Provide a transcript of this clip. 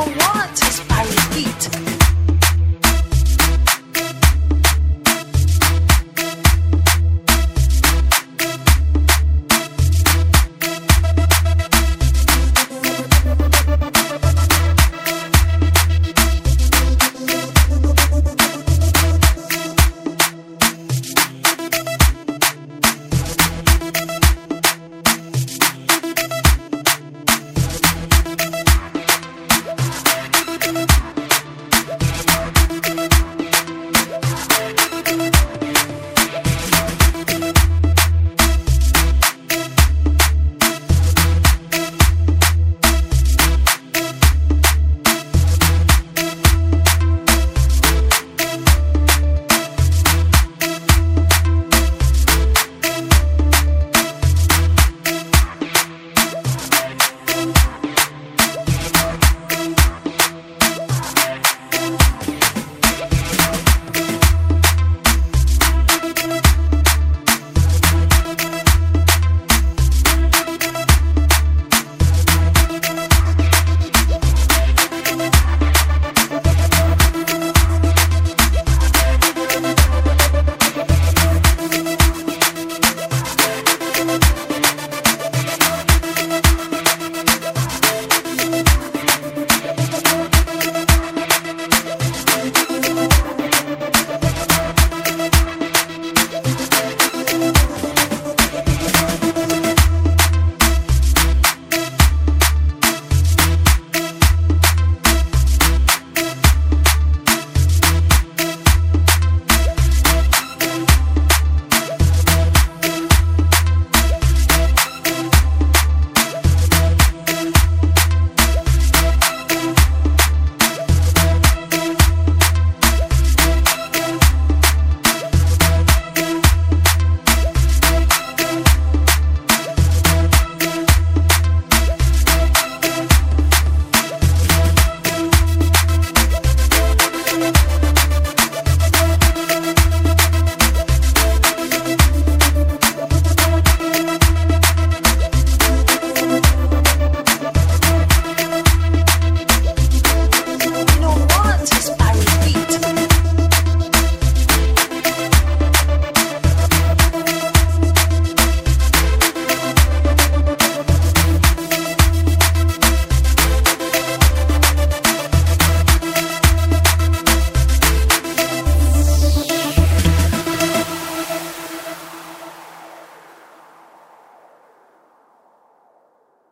I want is by repeat.